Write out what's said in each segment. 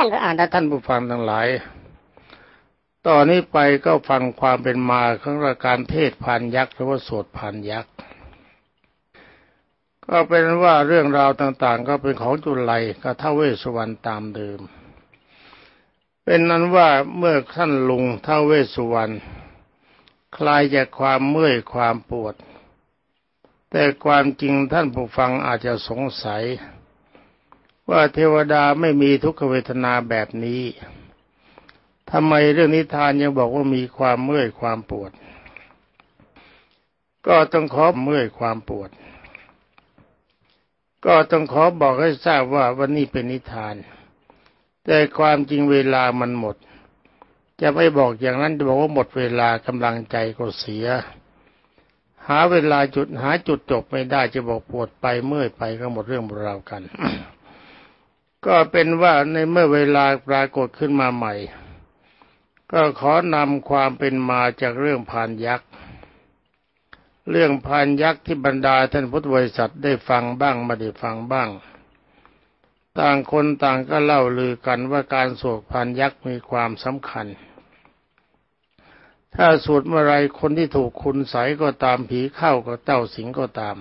ท่านอ่านท่านผู้ฟังทั้งหลาย ตอนนี้ไปก็ฟังความเป็นมาของการเทศพันยักษ์หรือว่าสวดพันยักษ์ ก็เป็นว่าเรื่องราวต่างๆ ก็เป็นของจุลัยกับท้าเวสสุวรรณตามเดิม เป็นนั้นว่าเมื่อท่านลุงท้าเวสสุวรรณคลายจากความเมื่อยความปวด แต่ความจริงท่านผู้ฟังอาจจะสงสัย ว่าเทวดาไม่มีทุกขเวทนาแบบนี้ทำไมเรื่องนิทานยังบอกว่ามีความเมื่อยความปวด ก็ต้องขอเมื่อยความปวด ก็ต้องขอบอกให้ทราบว่าวันนี้เป็นนิทาน แต่ความจริงเวลามันหมด จะไม่บอกอย่างนั้นจะบอกว่าหมดเวลากำลังใจก็เสีย หาเวลาจุดหาจุดจบไม่ได้จะบอกปวดไปเมื่อยไปก็หมดเรื่องราวกัน ก็เป็นว่าในเมื่อเวลาปรากฏขึ้นมาใหม่ ก็ขอนำความเป็นมาจากเรื่องพานยักษ์ เรื่องพานยักษ์ที่บรรดาท่านพุทธบริษัทได้ฟังบ้างไม่ได้ฟังบ้าง ต่างคนต่างก็เล่าลือกันว่าการสวดพานยักษ์มีความสำคัญ ถ้าสวดเมื่อไรคนที่ถูกคุณใสก็ตามผีเข้าก็เต้าสิงก็ตาม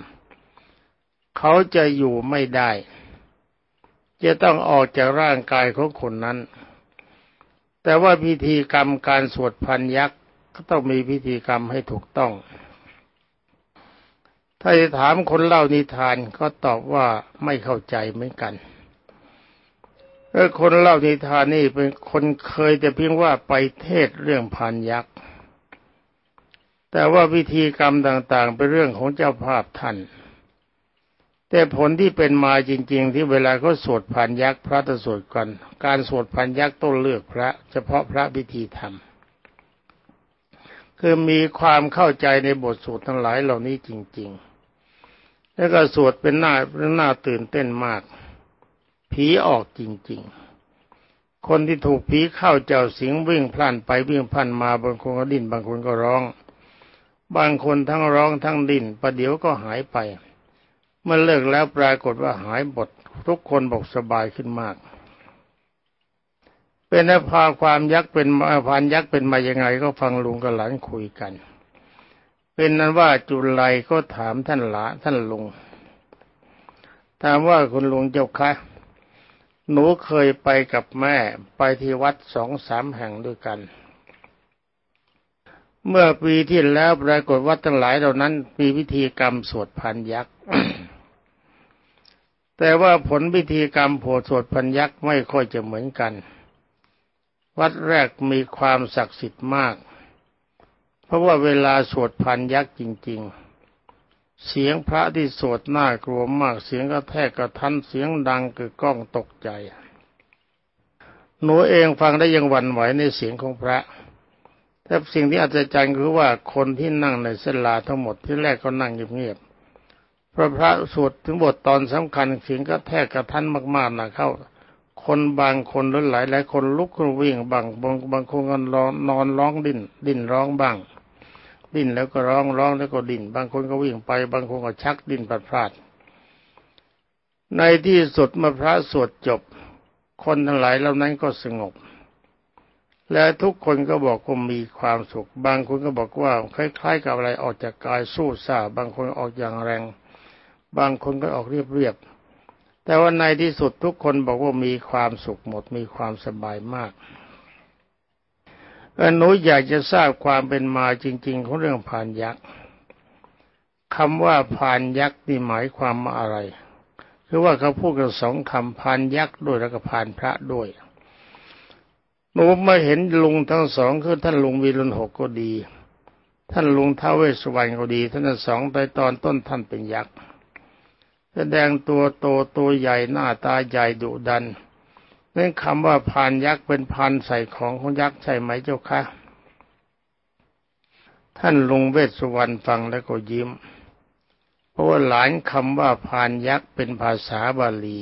เขาจะอยู่ไม่ได้ จะต้องออกจากร่างกายของคนนั้น แต่ว่าพิธีกรรมการสวดพันยักษ์ก็ต้องมีพิธีกรรมให้ถูกต้อง ถ้าจะถามคนเล่านิทานก็ตอบว่าไม่เข้าใจเหมือนกันเออคนเล่านิทานนี่เป็นคนเคยแต่เพียงว่าไปเทศเรื่องพันยักษ์แต่ว่าพิธีกรรมต่างๆเป็นเรื่องของเจ้าภาพท่าน แต่ผลที่เป็นมาจริง ๆ ที่เวลาเขาสวดพันยักษ์พระจะสวดกันการสวดพันยักษ์ต้องเลือกพระ เฉพาะพระพิธีธรรม คือมีความเข้าใจในบทสวดทั้งหลายเหล่านี้จริง ๆ แล้วก็สวดเป็นหน้าเป็นหน้าตื่นเต้นมาก ผีออกจริง ๆ คนที่ถูกผีเข้าเจ้าสิงวิ่งพลันไปวิ่งพลันมาบางคนก็ดิ้นบางคนก็ร้อง บางคนทั้งร้องทั้งดิ้นประเดี๋ยวก็หายไป เมื่อเลิกแล้วปรากฏว่าหายบททุกคนบอกสบายขึ้นมาก เป็นนภาความยักษ์เป็นอาพานยักษ์เป็นมายังไงก็ฟังลุงกับหลานคุยกัน เป็นนั้นว่าจุลัยก็ถามท่านหลาท่านลุงถามว่าคุณลุงเจ้าคะหนูเคยไปกับแม่ไปที่วัดสองสามแห่งด้วยกัน เมื่อปีที่แล้วปรากฏวัดทั้งหลายเหล่านั้นมีพิธีกรรมสวดพันยักษ์ แต่ว่าผลพิธีกรรมโพสวดพันยักษ์ไม่ค่อยจะเหมือนกัน วัดแรกมีความศักดิ์สิทธิ์มาก เพราะว่าเวลาสวดพันยักษ์จริง ๆ เสียงพระที่สวดน่ากลัวมาก เสียงกระแทกกระทันเสียงดังคือกล้องตกใจ หนูเองฟังได้ยังหวั่นไหวในเสียงของพระแต่สิ่งที่อัศจรรย์คือว่าคนที่นั่งในเสลาทั้งหมดที่แรกก็นั่งเงียบ พระพระสวดถึงบทตอนสำคัญเสียงก็แทกกระทันมากๆนะเข้า คนบางคนหรือหลายหลายคนลุกขึ้นวิ่งบางบางบางคนก็นอนนอนร้องดิ้นดิ้นร้องบ้าง ดิ้นแล้วก็ร้องร้องแล้วก็ดิ้นบางคนก็วิ่งไป บางคนก็ชักดิ้นปัดพลาดในที่สุดเมื่อพระสวดจบ คนทั้งหลายเหล่านั้นก็สงบ และทุกคนก็บอกว่ามีความสุข บางคนก็บอกว่าคล้ายๆกับอะไรออกจากกายสู้ซ่าบางคนออกอย่างแรง บางคนก็ออกเรียบๆแต่ว่าในที่สุดทุกคนบอกว่ามีความสุขหมดมีความสบายมากหนูอยากจะทราบความเป็นมาจริง ๆ ของเรื่องพานยักษ์คำว่าพานยักษ์นี่หมายความว่าอะไรคือว่าเขาพูดกันสองคำพานยักษ์ด้วยแล้วก็พานพระด้วยหนูมาเห็นลุงทั้งสองคือท่านลุงวีรุนหกก็ดี ท่านลุงท้าวเวสสุวรรณก็ดี ท่านทั้งสองไปตอนต้นท่านเป็นยักษ์ แสดงตัวโตตัวใหญ่หน้าตาใหญ่ดุดันนั่นคำว่าพานยักษ์เป็นพานใส่ของของยักษ์ใช่ไหมเจ้าคะท่านลุงเวสสุวรรณฟังแล้วก็ยิ้ม เพราะว่าหลานคำว่าพานยักษ์เป็นภาษาบาลี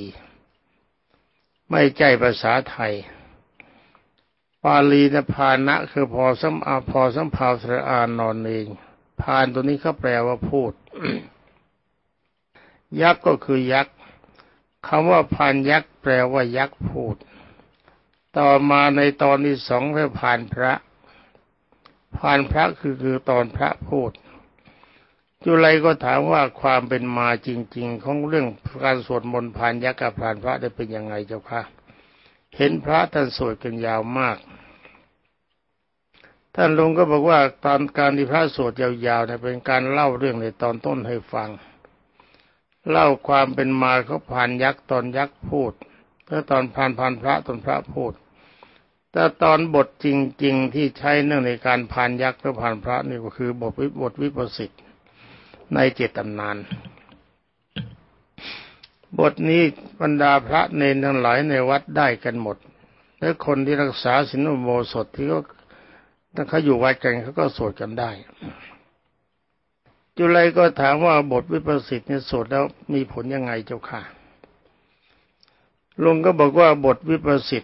ไม่ใช่ภาษาไทยบาลีนะพานะคือพอสัมอาพอสัมภาวสระอานอนเองพานตัวนี้เขาแปลว่าพูด ยักษ์ก็คือยักษ์คำว่าพันยักษ์แปลว่ายักษ์พูด ต่อมาในตอนที่สองเพื่อผ่านพระผ่านพระคือคือตอนพระพูด จุไรก็ถามว่าความเป็นมาจริง ๆ ของเรื่องการสวดมนต์ผ่านยักษ์กับผ่านพระได้เป็นยังไงเจ้าคะเห็นพระท่านสวดกันยาวมาก ท่านลุงก็บอกว่าตอนการที่พระสวดยาวๆเนี่ยเป็นการเล่าเรื่องในตอนต้นให้ฟัง เล่าความเป็นมาเขาผ่านยักษ์ตอนยักษ์พูดแล้วตอนผ่านผ่านพระตอนพระพูด แต่ตอนบทจริง ๆ ที่ใช้เนื่องในการผ่านยักษ์หรือผ่านพระนี่ก็คือบทวิบทวิปัสสิตในเจตำนาน บทนี้บรรดาพระเนนทั้งหลายในวัดได้กันหมด และคนที่รักษาสินโมสถที่เขาถ้าเขาอยู่วัดกันเขาก็สวดกันได้ จุลัยก็ถามว่าบทวิปัสสิตเนี่ยสวดแล้วมีผลยังไงเจ้าค่ะลุงก็บอกว่าบทวิปัสสิต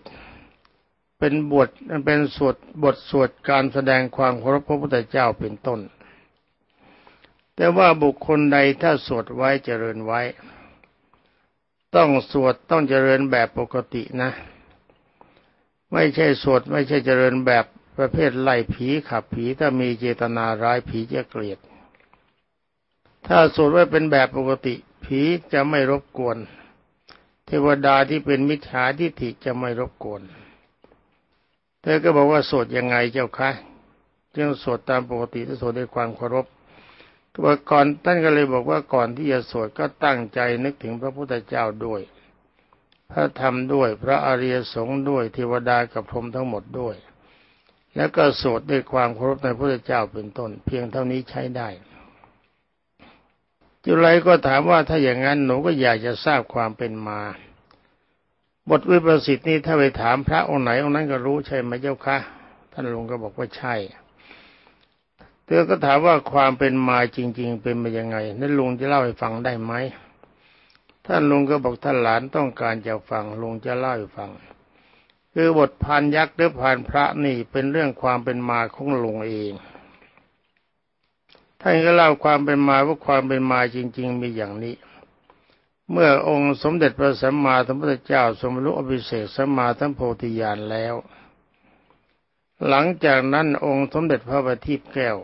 เป็นบทเป็นสวดบทสวดการแสดงความเคารพพระพุทธเจ้าเป็นต้น แต่ว่าบุคคลใดถ้าสวดไว้เจริญไว้ ต้องสวดต้องเจริญแบบปกตินะ ไม่ใช่สวดไม่ใช่เจริญแบบประเภทไล่ผีขับผีถ้ามีเจตนาร้ายผีจะเกลียด ถ้าสวดไว้เป็นแบบปกติ ผีจะไม่รบกวน เทวดาที่เป็นมิจฉาทิฏฐิจะไม่รบกวน เธอก็บอกว่าสวดยังไงเจ้าคะจึงสวดตามปกติที่สวดด้วยความเคารพตัวก่อนท่านก็เลยบอกว่าก่อนที่จะสวดก็ตั้งใจนึกถึงพระพุทธเจ้าด้วย พระธรรมด้วยพระอริยสงฆ์ด้วยเทวดากับพรหมทั้งหมดด้วย แล้วก็สวดด้วยความเคารพในพระพุทธเจ้าเป็นต้น เพียงเท่านี้ใช้ได้ จุไรก็ถามว่าถ้าอย่างนั้นหนูก็อยากจะทราบความเป็นมา บทวิปัสสิตนี้ถ้าไปถามพระองค์ไหนองค์นั้นก็รู้ใช่ไหมเจ้าคะท่านลุงก็บอกว่าใช่เธอก็ถามว่าความเป็นมาจริง ๆ เป็นมายังไงนั่นลุงจะเล่าให้ฟังได้ไหมท่านลุงก็บอกท่านหลานต้องการจะฟังลุงจะเล่าให้ฟัง คือบทพานยักษ์หรือพานพระนี่เป็นเรื่องความเป็นมาของลุงเอง ท่านก็เล่าความเป็นมาว่าความเป็นมาจริง ๆ มีอย่างนี้ เมื่อองค์สมเด็จพระสัมมาสัมพุทธเจ้าสมรู้อภิเศกสัมมาสัมโพธิญาณแล้ว หลังจากนั้นองค์สมเด็จพระบัณฑิตแก้ว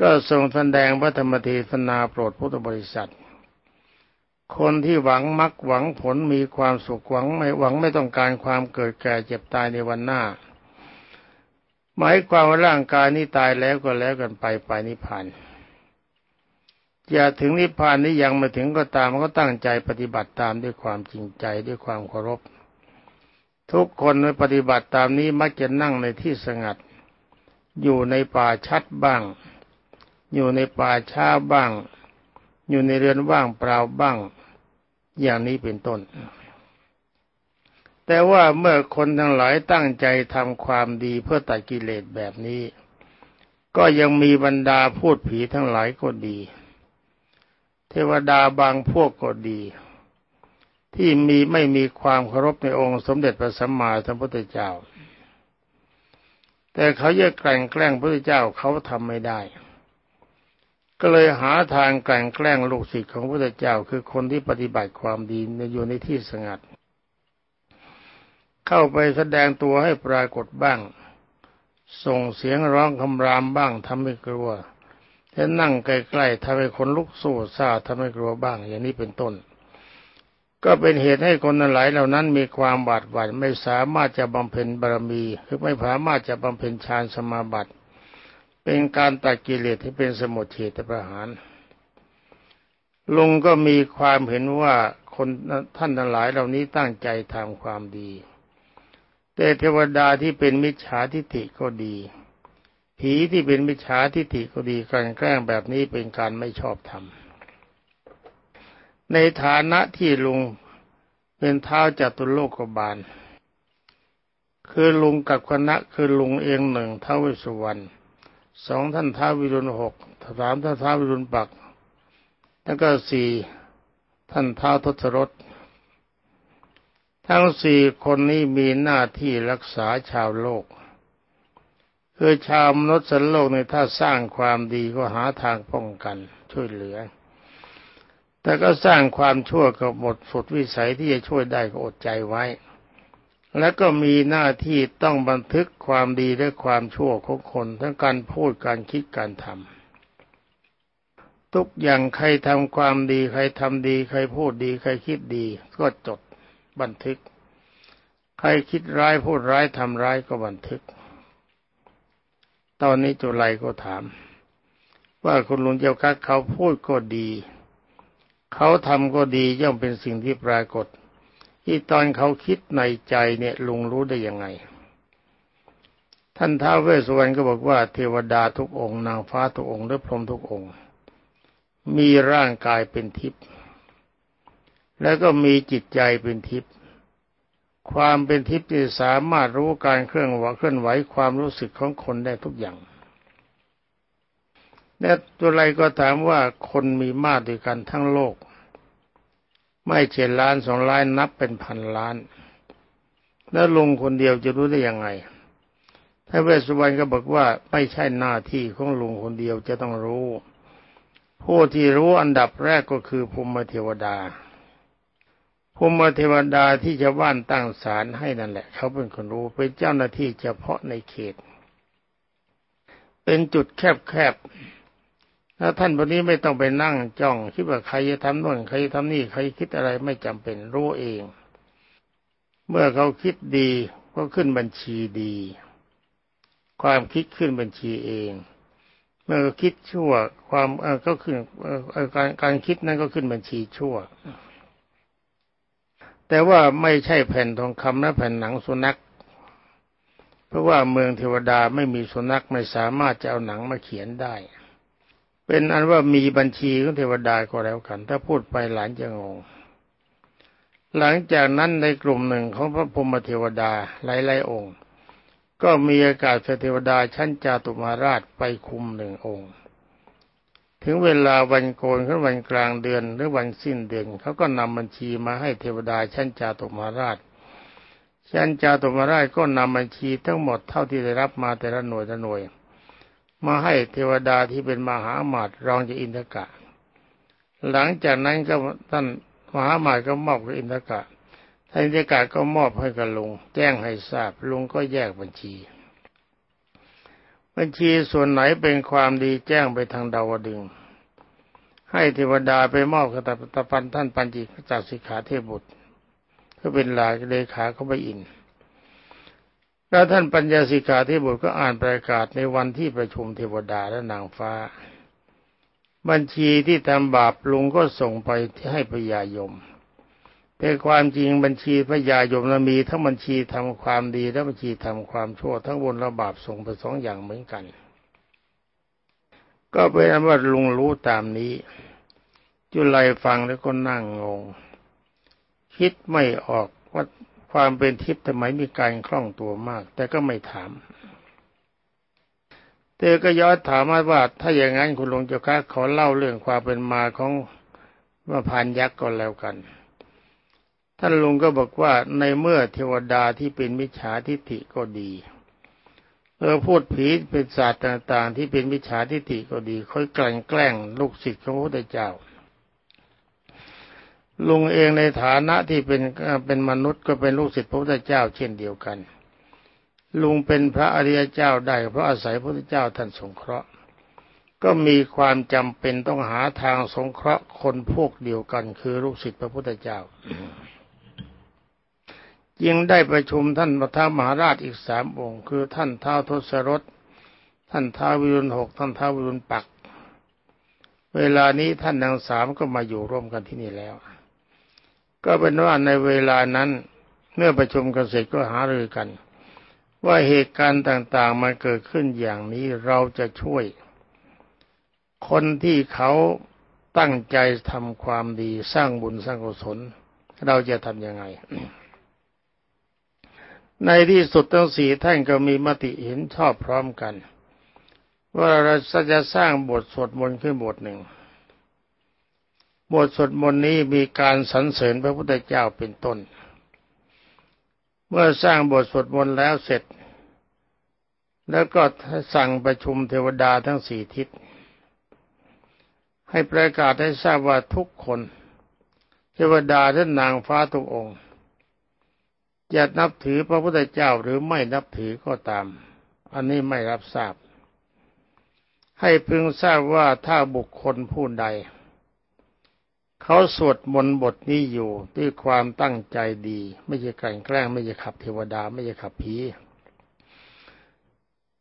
ก็ทรงแสดงพระธรรมเทศนาโปรดพุทธบริษัท คนที่หวังมรรคหวังผลมีความสุขหวังไม่หวังไม่ต้องการความเกิดแก่เจ็บตายในวันหน้า หมายความว่าร่างกายนี้ตายแล้วก็แล้วกันไปไปนิพพานอย่าถึงนิพพานนี้ยังไม่ถึงก็ตามก็ตั้งใจปฏิบัติตามด้วยความจริงใจด้วยความเคารพ ทุกคนในปฏิบัติตามนี้มักจะนั่งในที่สงัด อยู่ในป่าชัดบ้าง อยู่ในป่าช้าบ้าง อยู่ในเรือนว่างเปล่าบ้าง อย่างนี้เป็นต้น แต่ว่าเมื่อคนทั้งหลายตั้งใจทำความดีเพื่อตัดกิเลสแบบนี้ ก็ยังมีบรรดาพูดผีทั้งหลายก็ดี เทวดาบางพวกก็ดี ที่มีไม่มีความเคารพในองค์สมเด็จพระสัมมาสัมพุทธเจ้า แต่เขาจะแกล้งแกล้งพระเจ้าเขาทำไม่ได้ ก็เลยหาทางแกล้งแกล้งลูกศิษย์ของพระเจ้า คือคนที่ปฏิบัติความดีอยู่ในที่สงัด เข้าไปแสดงตัวให้ปรากฏบ้าง ส่งเสียงร้องคำรามบ้างทำให้กลัวถ้านั่งใกล้ๆทำให้คนลุกสู้ซ่าทำให้กลัวบ้าง อย่างนี้เป็นต้น ก็เป็นเหตุให้คนหลายเหล่านั้นมีความบาดหวั่นไม่สามารถจะบำเพ็ญบารมีคือไม่สามารถจะบำเพ็ญฌานสมาบัติเป็นการตัดกิเลสที่เป็นสมุทเฉตประหารลุงก็มีความเห็นว่าคนท่านทั้งหลายเหล่านี้ตั้งใจทำความดี แต่เทวดาที่เป็นมิจฉาทิฏฐิก็ดี ผีที่เป็นมิจฉาทิฏฐิก็ดีการแกล้งแบบนี้เป็นการไม่ชอบธรรมในฐานะที่ลุงเป็นเท้าจตุโลกบาล คือลุงกับคณะคือลุงเองหนึ่งเท้าวิสุวรรณสองท่านท้าวิรุณหกสามท่านท้าวิรุณปัก แล้วก็สี่ท่านท้าทศรถ ทั้งสี่คนนี้มีหน้าที่รักษาชาวโลก คือชาวมนุษย์สันโลกในถ้าสร้างความดีก็หาทางป้องกันช่วยเหลือ แต่ก็สร้างความชั่วก็หมดสุดวิสัยที่จะช่วยได้ก็อดใจไว้ และก็มีหน้าที่ต้องบันทึกความดีและความชั่วของคน ทั้งการพูดการคิดการทำทุกอย่างใครทำความดี ใครทำดี ใครพูดดี ใครคิดดี ก็จด บันทึก ใครคิดร้ายพูดร้ายทำร้ายก็บันทึก ตอนนี้จุไลก็ถาม ว่าคุณลุงเจ้ากักเขาพูดก็ดี เขาทำก็ดีย่อมเป็นสิ่งที่ปรากฏ ที่ตอนเขาคิดในใจเนี่ยลุงรู้ได้ยังไง ท่านท้าวเวสสุวรรณก็บอกว่าเทวดาทุกองค์นางฟ้าทุกองค์และพรหมทุกองค์ มีร่างกายเป็นทิพย์ แล้วก็มีจิตใจเป็นทิพย์ความเป็นทิพย์ที่สามารถรู้การเคลื่อนไหวเคลื่อนไหวความรู้สึกของคนได้ทุกอย่างและตัวไรก็ถามว่าคนมีมากด้วยกันทั้งโลก ไม่เจ็ดล้านสองล้านนับเป็นพันล้าน แล้วลุงคนเดียวจะรู้ได้ยังไงท่านเวสสุวรรณก็บอกว่าไม่ใช่หน้าที่ของลุงคนเดียวจะต้องรู้ ผู้ที่รู้อันดับแรกก็คือภูมิเทวดา ภูมิเทวดาที่ชาวบ้านตั้งศาลให้นั่นแหละ เขาเป็นคนรู้เป็นเจ้าหน้าที่เฉพาะในเขต เป็นจุดแคบๆแล้วท่านคนนี้ไม่ต้องไปนั่งจ้องคิดว่าใครจะทำโน่นใครจะทำนี่ใครคิดอะไรไม่จำเป็นรู้เอง เมื่อเขาคิดดีก็ขึ้นบัญชีดี ความคิดขึ้นบัญชีเองเมื่อคิดชั่วความก็ขึ้นการการคิดนั้นก็ขึ้นบัญชีชั่ว แต่ว่าไม่ใช่แผ่นทองคำและแผ่นหนังสุนัข เพราะว่าเมืองเทวดาไม่มีสุนัขไม่สามารถจะเอาหนังมาเขียนได้ เป็นอันว่ามีบัญชีของเทวดาก็แล้วกัน ถ้าพูดไปหลานจะงง หลังจากนั้นในกลุ่มหนึ่งของพระพรหมเทวดาหลายๆองค์ ก็มีอากาศเทวดาชั้นจาตุมาราชไปคุมหนึ่งองค์ ถึงเวลาวันโกนขึ้นวันกลางเดือนหรือวันสิ้นเดือนเขาก็นำบัญชีมาให้เทวดาชั้นจาตุมาราชชั้นจาตุมาราชก็นำบัญชีทั้งหมดเท่าที่ได้รับมาแต่ละหน่วยละหน่วย มาให้เทวดาที่เป็นมหามาตย์รองจากอินทกะ หลังจากนั้นก็ท่านมหามาตย์ก็มอบกับอินทกะท่านอินทกะก็มอบให้กับลุงแจ้งให้ทราบลุงก็แยกบัญชี บัญชีส่วนไหนเป็นความดีแจ้งไปทางดาวดึงให้เทวดาไปมอบกับตปันท่านปัญจิจากสิกขาเทพบุตรก็เป็นหลายเลขาเขาไปอินแล้วท่านปัญญาสิกขาที่บุตรก็อ่านประกาศในวันที่ประชุมเทวดาและนางฟ้า บัญชีที่ทำบาปลุงก็ส่งไปให้พญายม แต่ความจริงบัญชีพญายมนมีทั้งบัญชีทำความดีและบัญชีทำความชั่วทั้งบนและบาปส่งไปสองอย่างเหมือนกัน ก็เป็นว่าลุงรู้ตามนี้ จุลัยฟังแล้วก็นั่งงง คิดไม่ออกว่าความเป็นทิพย์ทำไมมีการคล่องตัวมาก แต่ก็ไม่ถามเธอก็ย้อนถามมาว่า ถ้าอย่างนั้นคุณลุงเจ้าค่ะขอเล่าเรื่องความเป็นมาของมาพานยักษ์ก็แล้วกัน ท่านลุงก็บอกว่าในเมื่อเทวดาที่เป็นมิจฉาทิฏฐิก็ดีเออพูดผีเป็นศาสตร์ต่างๆ ที่เป็นมิจฉาทิฏฐิก็ดีค่อยกลั่นแกล้งลูกศิษย์ของพระพุทธเจ้าลุงเองในฐานะที่เป็นเป็นมนุษย์ก็เป็นลูกศิษย์พระพุทธเจ้า เช่นเดียวกัน ลุงเป็นพระอริยเจ้าได้เพราะอาศัยพระพุทธเจ้าท่านสงเคราะห์ ก็มีความจำเป็นต้องหาทางสงเคราะห์คนพวกเดียวกัน คือลูกศิษย์พระพุทธเจ้า ยิงได้ประชุมท่านพระธามหาราชอีกสามองค์ คือท่านท้าวทศรถ ท่านท้าววิรุณหกท่านท้าววิรุณปัก เวลานี้ท่านนางสามก็มาอยู่ร่วมกันที่นี่แล้ว ก็เป็นว่าในเวลานั้นเมื่อประชุมกันเสร็จก็หารือกัน ว่าเหตุการณ์ต่างๆมันเกิดขึ้นอย่างนี้เราจะช่วย คนที่เขาตั้งใจทำความดีสร้างบุญสร้างกุศลเราจะทำยังไง ในที่สุดทั้งสี่ท่านก็มีมติเห็นชอบพร้อมกัน ว่าเราจะสร้างบทสวดมนต์ขึ้นบทหนึ่ง บทสวดมนต์นี้มีการสรรเสริญพระพุทธเจ้าเป็นต้น เมื่อสร้างบทสวดมนต์แล้วเสร็จ แล้วก็สั่งประชุมเทวดาทั้งสี่ทิศ ให้ประกาศให้ทราบว่าทุกคน เทวดาและนางฟ้าทุกองค์ จะนับถือพระพุทธเจ้าหรือไม่นับถือก็ตาม อันนี้ไม่รับทราบ ให้พึงทราบว่าถ้าบุคคลผู้ใด เขาสวดมนต์บทนี้อยู่ด้วยความตั้งใจดี ไม่ใช่กลั่นแกล้งไม่ใช่ขับเทวดาไม่ใช่ขับผี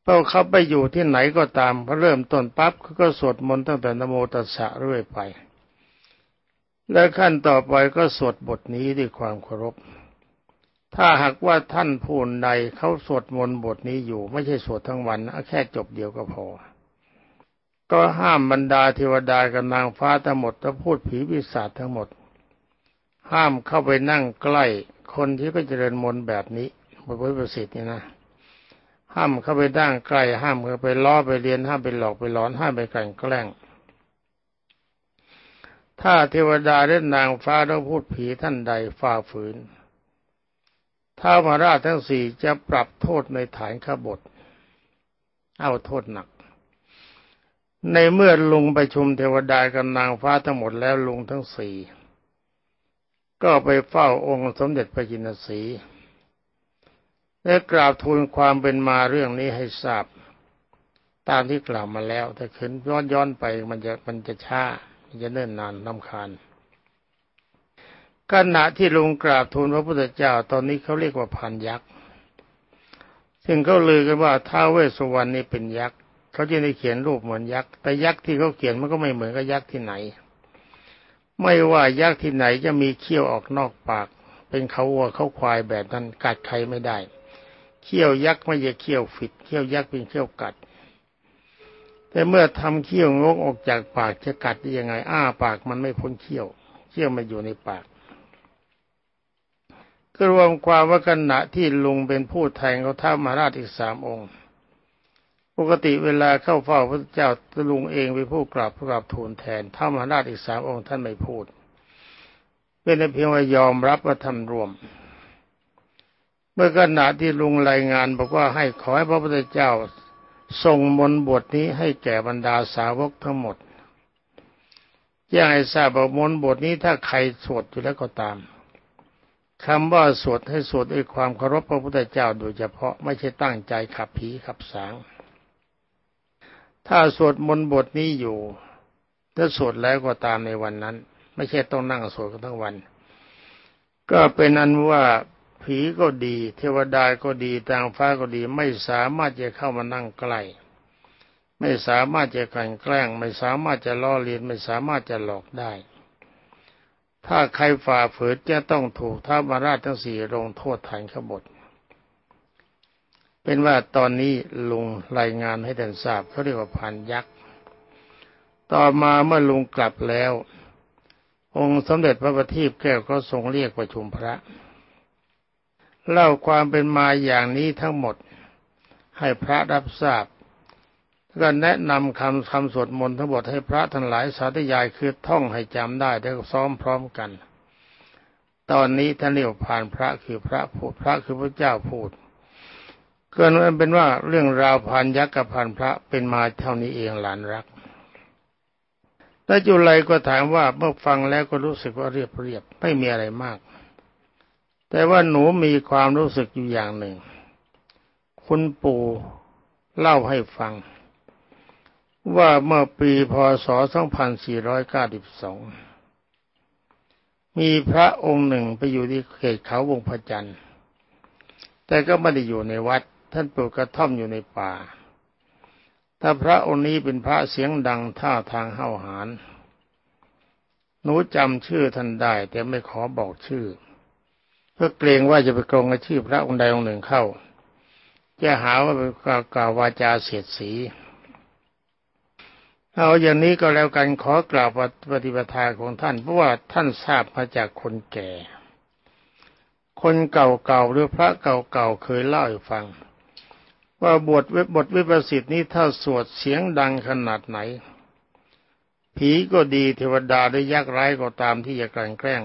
พอเขาไปอยู่ที่ไหนก็ตามพอเริ่มต้นปั๊บเขาก็สวดมนต์ตั้งแต่นโมตัสสะเรื่อยไป แล้วขั้นต่อไปก็สวดบทนี้ด้วยความเคารพ ถ้าหากว่าท่านผู้ใดเขาสวดมนต์บทนี้อยู่ ไม่ใช่สวดทั้งวันแค่จบเดียวก็พอ ก็ห้ามบรรดาเทวดากับนางฟ้าทั้งหมดและพูดผีวิสาจทั้งหมด ห้ามเข้าไปนั่งใกล้คนที่ก็เจริญมนต์แบบนี้บทประสิทธิ์นี่นะห้ามเข้าไปดั้งใกล้ห้ามเข้าไปล้อไปเรียนห้ามไปหลอกไปหลอนห้ามไปกันแกล้งถ้าเทวดาและนางฟ้าต้องพูดผีท่านใดฝ่าฝืน ท้ามาราชทั้งสี่จะปรับโทษในฐานขบฏเอาโทษหนัก ในเมื่อลุงไปชุมเทวดากับนางฟ้าทั้งหมดแล้วลุงทั้งสี่ก็ไปเฝ้าองค์สมเด็จพระจินสีและกราบทูลความเป็นมาเรื่องนี้ให้ทราบ ตามที่กล่าวมาแล้ว แต่ขึ้นย้อนย้อนไปมันจะมันจะช้า มันจะเนิ่นนานลำคาญ ขณะที่ลุงกราบทูลพระพุทธเจ้าตอนนี้เขาเรียกว่าพันยักษ์ซึ่งเขาลือกันว่าท้าวเวสสุวรรณนี่เป็นยักษ์เขาจะได้เขียนรูปเหมือนยักษ์แต่ยักษ์ที่เขาเขียนมันก็ไม่เหมือนกับยักษ์ที่ไหน ไม่ว่ายักษ์ที่ไหนจะมีเขี้ยวออกนอกปาก เป็นเขาวัวเขาควายแบบนั้นกัดใครไม่ได้เขี้ยวยักษ์ไม่ใช่เขี้ยวฟิดเขี้ยวยักษ์เป็นเขี้ยวกัด แต่เมื่อทำเขี้ยวงกออกจากปากจะกัดได้ยังไง อ้าปากมันไม่พ้นเขี้ยวเขี้ยวมันอยู่ในปาก ก็รวมความว่าขณะที่ลุงเป็นผู้แทงเขาท้ามหาราชอีกสามองค์ ปกติเวลาเข้าเฝ้าพระเจ้าลุงเองเป็นผู้กราบกราบทูลแทนท้ามหาราชอีกสามองค์ท่านไม่พูด เป็นเพียงว่ายอมรับว่าทำรวม เมื่อขณะที่ลุงรายงานบอกว่าให้ขอให้พระพุทธเจ้าส่งมนบทนี้ให้แก่บรรดาสาวกทั้งหมดแจ้งให้ทราบว่ามนบทนี้ถ้าใครสวดอยู่แล้วก็ตาม คำว่าสวดให้สวดด้วยความเคารพพระพุทธเจ้าโดยเฉพาะไม่ใช่ตั้งใจขับผีขับสาง ถ้าสวดมนต์บทนี้อยู่ถ้าสวดแล้วก็ตามในวันนั้น ไม่ใช่ต้องนั่งสวดกันทั้งวัน ก็เป็นอันว่าผีก็ดี เทวดาก็ดีทางฟ้าก็ดี ไม่สามารถจะเข้ามานั่งใกล้ ไม่สามารถจะกันแกล้ง ไม่สามารถจะล่อเลียนไม่สามารถจะหลอกได้ ถ้าใครฝ่าฝืนจะต้องถูกท้ามาราชทั้งสี่ลงโทษฐานขบฏเป็นว่าตอนนี้ลุงรายงานให้ท่านทราบเขาเรียกว่าพันยักษ์ ต่อมาเมื่อลุงกลับแล้ว องค์สมเด็จพระบัณฑิตแก้วก็ทรงเรียกประชุมพระ เล่าความเป็นมาอย่างนี้ทั้งหมด ให้พระรับทราบ ก็แนะนำคำคำสวดมนต์ทั้งหมดให้พระทั้งหลายสาธยายคือท่องให้จำได้แล้วซ้อมพร้อมกัน ตอนนี้ท่านเรียกผ่านพระคือพระพูดพระคือพระเจ้าพูดเกินเป็นว่าเรื่องราวผ่านยักษ์กับผ่านพระเป็นมาเท่านี้เองหลานรักแล้วจุลัยก็ถามว่าเมื่อฟังแล้วก็รู้สึกว่าเรียบเรียบไม่มีอะไรมาก แต่ว่าหนูมีความรู้สึกอยู่อย่างหนึ่ง คุณปู่เล่าให้ฟัง ว่าเมื่อปีพศ 2492 มีพระองค์หนึ่งไปอยู่ที่เขตเขาวงพระจันทร์ แต่ก็ไม่ได้อยู่ในวัด ท่านปลูกกระท่อมอยู่ในป่า ถ้าพระองค์นี้เป็นพระเสียงดังท่าทางเห่าหาญ หนูจำชื่อท่านได้ แต่ไม่ขอบอกชื่อ เพื่อเกรงว่าจะไปโกงอาชีพพระองค์ใดองค์หนึ่งเข้า จะหาว่าเป็นกล่าววาจาเสียดสี เอาอย่างนี้ก็แล้วกันขอกล่าวปฏิปทาของท่านเพราะว่าท่านทราบมาจากคนแก่ คนเก่าๆหรือพระเก่าๆเคยเล่าให้ฟัง ว่าบทบทวิปัสสิทธินี้ถ้าสวดเสียงดังขนาดไหน ผีก็ดีเทวดาได้ยักษ์ร้ายก็ตามที่จะกลั่นแกล้ง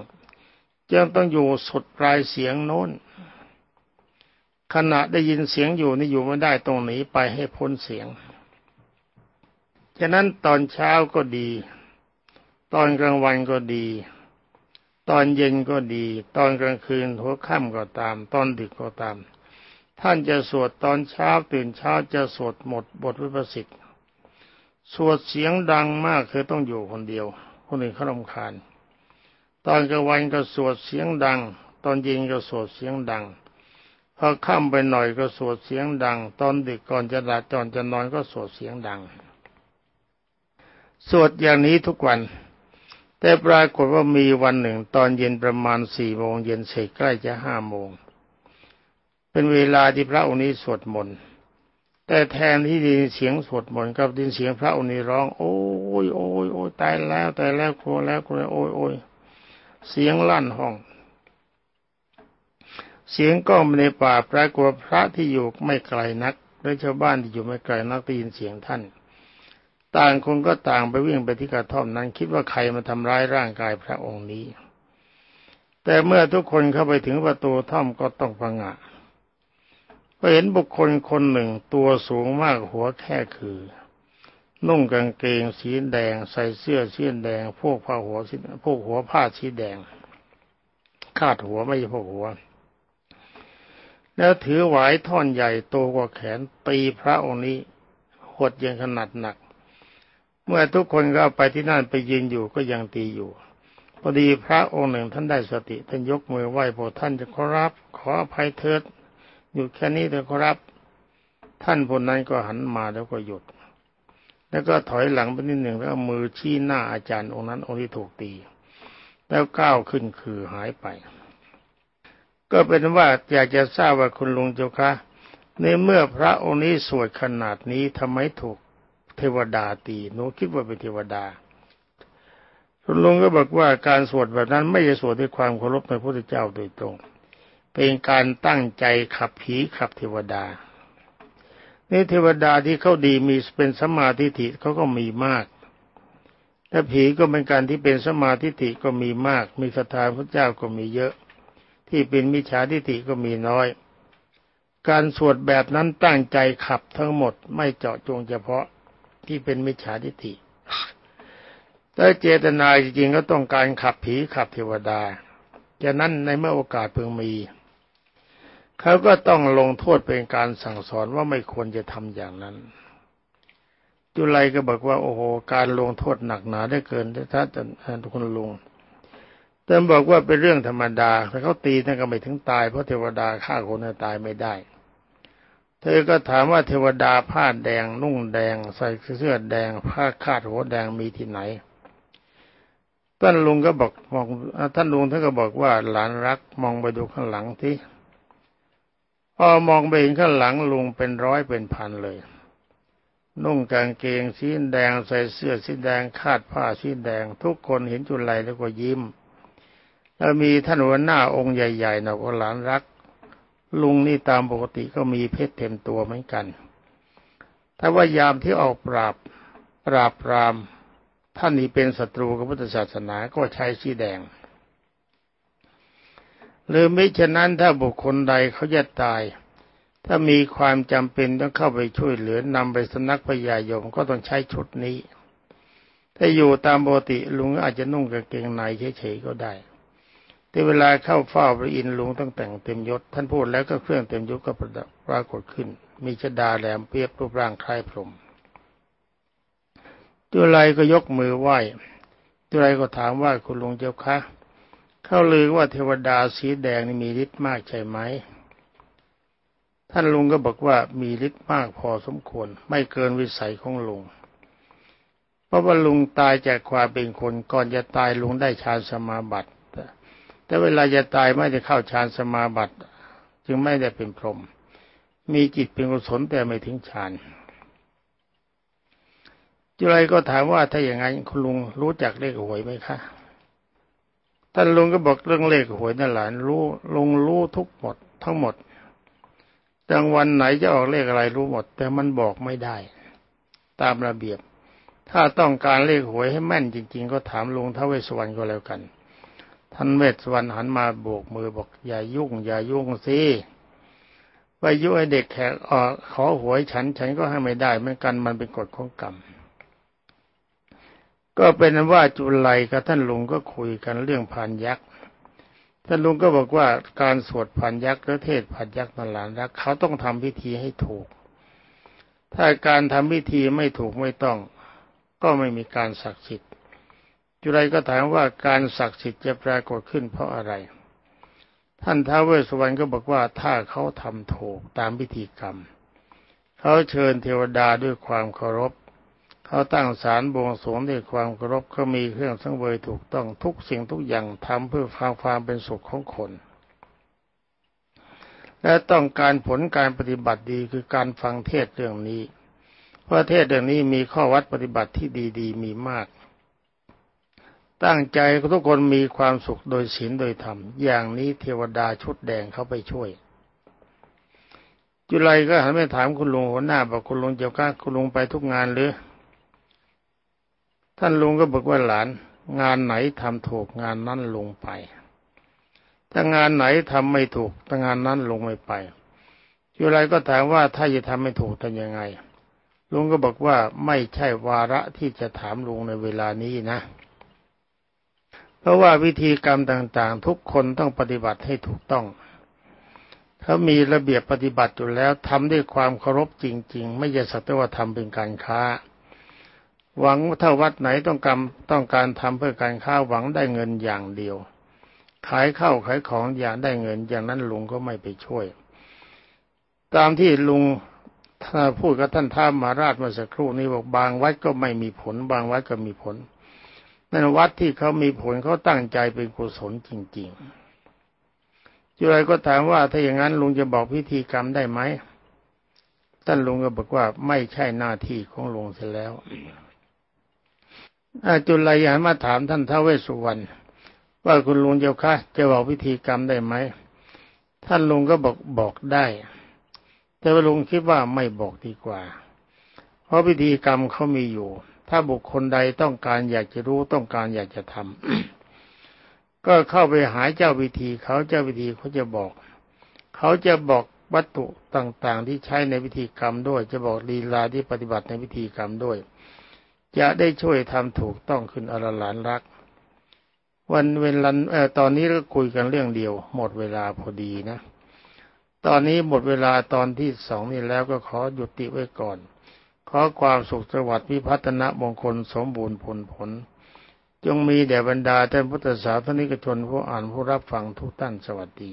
ยังต้องอยู่สุดปลายเสียงโน้น ขณะได้ยินเสียงอยู่นี่อยู่ไม่ได้ตรงหนีไปให้พ้นเสียง ฉะนั้นตอนเช้าก็ดี ตอนกลางวันก็ดี ตอนเย็นก็ดี ตอนกลางคืนหัวค่ำก็ตาม ตอนดึกก็ตาม ท่านจะสวดตอนเช้าตื่นเช้าจะสวดหมดบทวิปัสสิกสวดเสียงดังมากคือต้องอยู่คนเดียว คนอื่นเขารำคาญ ตอนกลางวันก็สวดเสียงดัง ตอนเย็นก็สวดเสียงดังพอค่ำไปหน่อยก็สวดเสียงดัง ตอนดึกก่อนจะหลับตอนจะนอนก็สวดเสียงดัง สวดอย่างนี้ทุกวัน แต่ปรากฏว่ามีวันหนึ่ง ตอนเย็นประมาณสี่โมงเย็นเสร็จใกล้จะห้าโมงเป็นเวลาที่พระองค์นี้สวดมนต์แต่แทนที่ดินเสียงสวดมนต์กับดินเสียงพระองค์นี้ร้อง โอ้ยโอ้ยโอ้ยตายแล้วตายแล้วครัวแล้วครัวโอ้ยโอ้ยเสียงลั่นห้อง เสียงก้องในป่าปรากฏพระที่อยู่ไม่ไกลนักและชาวบ้านที่อยู่ไม่ไกลนักได้ยินเสียงท่าน ต่างคนก็ต่างไปวิ่งไปที่กระท่อมนั้น คิดว่าใครมาทำร้ายร่างกายพระองค์นี้ แต่เมื่อทุกคนเข้าไปถึงประตูถ้ำก็ต้องพังะก็เห็นบุคคลคนหนึ่งตัวสูงมากหัวแค่คือ นุ่งกางเกงสีแดง ใส่เสื้อสีแดง พวกผ้าหัวสีพวกหัวผ้าสีแดง คาดหัวไม่ใช่พวกหัว แล้วถือหวายท่อนใหญ่โตกว่าแขนตีพระองค์นี้หดยังขนาดหนัก เมื่อทุกคนก็ไปที่นั่นไปยืนอยู่ก็ยังตีอยู่พอดีพระองค์หนึ่งท่านได้สติท่านยกมือไหว้พอท่านจะขอรับ ขออภัยเถิดหยุดแค่นี้เถอะครับ ท่านคนนั้นก็หันมาแล้วก็หยุด แล้วก็ถอยหลังไปนิดหนึ่งแล้วมือชี้หน้าอาจารย์องค์นั้นองค์ที่ถูกตี แล้วก้าวขึ้นคือหายไป ก็เป็นว่าอยากจะทราบว่าคุณลุงเจ้าคะในเมื่อพระองค์นี้สวดขนาดนี้ทำไมถูก เทวดาตีหนูคิดว่าเป็นเทวดาคุณลุงก็บอกว่าการสวดแบบนั้นไม่ใช่สวดด้วยความเคารพในพระพุทธเจ้าโดยตรง เป็นการตั้งใจขับผีขับเทวดานี่เทวดาที่เขาดีมีเป็นสมาธิิเขาก็มีมากแต่ผีก็เป็นการที่เป็นสมาธิฐิก็มีมาก มีศรัทธาพระเจ้าก็มีเยอะ ที่เป็นมิจฉาทิฏฐิก็มีน้อย การสวดแบบนั้นตั้งใจขับทั้งหมดไม่เจาะจงเฉพาะ ที่เป็นมิจฉาทิฏฐิแต่เจตนาจริงๆก็ต้องการขับผีขับเทวดาฉะนั้นในเมื่อโอกาสเพิ่งมีเขาก็ต้องลงโทษเป็นการสั่งสอนว่าไม่ควรจะทำอย่างนั้น จุไลก็บอกว่า โอ้โห การลงโทษหนักหนาได้เกินถ้าทุกคนลุงแต่บอกว่าเป็นเรื่องธรรมดาถ้าเขาตีนั่นก็ไม่ถึงตายเพราะเทวดาฆ่าคนตายไม่ได้ เธอก็ถามว่าเทวดาผ้าแดง นุ่งแดง ใส่เสื้อแดง ผ้าคาดหัวแดงมีที่ไหนท่านลุงก็บอกมองท่านลุงท่านก็บอกว่าหลานรักมองไปดูข้างหลังที่พอมองไปเห็นข้างหลังลุงเป็นร้อยเป็นพันเลย นุ่งกางเกงสีแดงใส่เสื้อสีแดงคาดผ้าสีแดง ทุกคนเห็นจุลัยแล้วก็ยิ้มแล้วมีท่านหัวหน้าองค์ใหญ่ๆนะก็หลานรัก ลุงนี่ตามปกติก็มีเพชรเต็มตัวเหมือนกัน ถ้าว่ายามที่ออกปราบปราบปรามท่านนี้เป็นศัตรูกับพุทธศาสนาก็ใช้สีแดง หรือมิฉะนั้นถ้าบุคคลใดเขาจะตาย ถ้ามีความจำเป็นต้องเข้าไปช่วยเหลือนำไปสนักพญายมก็ต้องใช้ชุดนี้ ถ้าอยู่ตามปกติลุงอาจจะนุ่งกางเกงในเฉยๆก็ได้ แต่เวลาเข้าเฝ้าพระอินทร์ลุงต้องแต่งเต็มยศ ท่านพูดแล้วก็เครื่องเต็มยศก็ปรากฏขึ้น มีชดาแหลมเปียบรูปร่างคล้ายพรหมจุไรก็ยกมือไหว้จุไรก็ถามว่าคุณลุงเจ้าคะ เข้าลือว่าเทวดาสีแดงนี่มีฤทธิ์มากใช่ไหม ท่านลุงก็บอกว่ามีฤทธิ์มากพอสมควร ไม่เกินวิสัยของลุง เพราะว่าลุงตายจากความเป็นคนก่อนจะตายลุงได้ฌานสมาบัติ แต่เวลาจะตายไม่ได้เข้าฌานสมาบัติจึงไม่ได้เป็นพรหมมีจิตเป็นกุศลแต่ไม่ถึงฌานจุไรก็ถามว่าถ้าอย่างนั้นคุณลุงรู้จักเลขหวยไหมคะท่านลุงก็บอกเรื่องเลขหวยนั่นหลานรู้ลุงรู้ทุกหมดทั้งหมดจังวันไหนจะออกเลขอะไรรู้หมด แต่มันบอกไม่ได้ ตามระเบียบ ถ้าต้องการเลขหวยให้แม่นจริง ๆ ก็ถามลุงท้าเวสวรรณก็แล้วกัน ท่านเวสวรรณหันมาโบกมือบอกอย่ายุ่ง อย่ายุ่งสิไปยุ่งให้เด็กแขกออกขอหวยฉัน ฉันก็ให้ไม่ได้เหมือนกันมันเป็นกฎของกรรม ก็เป็นว่าจุลัยกับท่านลุงก็คุยกันเรื่องพานยักษ์ท่านลุงก็บอกว่าการสวดพันยักษ์หรือเทศพันยักษ์นหลานรักเขาต้องทำพิธีให้ถูก ถ้าการทำพิธีไม่ถูกไม่ต้อง ก็ไม่มีการศักดิ์สิทธิ์ จุไรก็ถามว่าการศักดิ์สิทธิ์จะปรากฏขึ้นเพราะอะไร ท่านท้าวเวสสุวรรณก็บอกว่าถ้าเขาทำถูกตามพิธีกรรม เขาเชิญเทวดาด้วยความเคารพ เขาตั้งศาลบวงสรวงด้วยความเคารพเขามีเครื่องสังเวยถูกต้องทุกสิ่งทุกอย่างทำเพื่อความความเป็นสุขของคน และต้องการผลการปฏิบัติดีคือการฟังเทศเรื่องนี้ เพราะเทศเรื่องนี้มีข้อวัดปฏิบัติที่ดี ๆ มีมาก ตั้งใจทุกคนมีความสุขโดยศีลโดยธรรม อย่างนี้เทวดาชุดแดงเขาไปช่วย จุไลก็หันไปถามคุณลุงหัวหน้าบอกคุณลุงเจ้าก้าคุณลุงไปทุกงานหรือ ท่านลุงก็บอกว่าหลาน งานไหนทำถูกงานนั้นลงไป ถ้างานไหนทำไม่ถูกถ้างานนั้นลงไม่ไปอยู่ไรก็ถามว่าถ้าจะทำไม่ถูกทำยังไงลุงก็บอกว่าไม่ใช่วาระที่จะถามลุงในเวลานี้นะ เพราะว่าวิธีกรรมต่างๆ ทุกคนต้องปฏิบัติให้ถูกต้องเขามีระเบียบปฏิบัติอยู่แล้วทำด้วยความเคารพจริง ๆ ไม่ใช่สักแต่ว่าทำเป็นการค้า หวังถ้าวัดไหนต้องการต้องการทำเพื่อการค้าหวังได้เงินอย่างเดียว ขายข้าวขายของอย่างได้เงินอย่างนั้นลุงก็ไม่ไปช่วย ตามที่ลุงถ้าพูดกับท่านท้ามาราชเมื่อสักครู่นี้บอกบางวัดก็ไม่มีผล บางวัดก็มีผล นั่นวัดที่เขามีผลเขาตั้งใจเป็นกุศลจริงๆจุไรก็ถามว่าถ้าอย่างนั้นลุงจะบอกพิธีกรรมได้ไหมท่านลุงก็บอกว่าไม่ใช่หน้าที่ของลุงเสียแล้วจุลยานมาถามท่านท้าวเวสสุวรรณว่าคุณลุงเจ้าค่ะจะบอกพิธีกรรมได้ไหมท่านลุงก็บอกบอกได้ แต่ว่าลุงคิดว่าไม่บอกดีกว่า เพราะพิธีกรรมเขามีอยู่ ถ้าบุคคลใดต้องการอยากจะรู้ต้องการอยากจะทำก็เข้าไปหาเจ้าวิธีเขาเจ้าวิธีเขาจะบอก เขาจะบอกวัตถุต่างๆ ที่ใช้ในพิธีกรรมด้วย จะบอกลีลาที่ปฏิบัติในพิธีกรรมด้วย จะได้ช่วยทำถูกต้องขึ้นอรหลานรัก วันเวลาเอ่อตอนนี้ก็คุยกันเรื่องเดียว หมดเวลาพอดีนะ ตอนนี้หมดเวลาตอนที่สองนี้แล้วก็ขอหยุดติไว้ก่อน ขอความสุขสวัสดิ์พิพัฒนมงคลสมบูรณ์ผลผล จงมีแด่บรรดาท่านพุทธศาสนิกชนผู้อ่านผู้รับฟังทุกท่านสวัสดี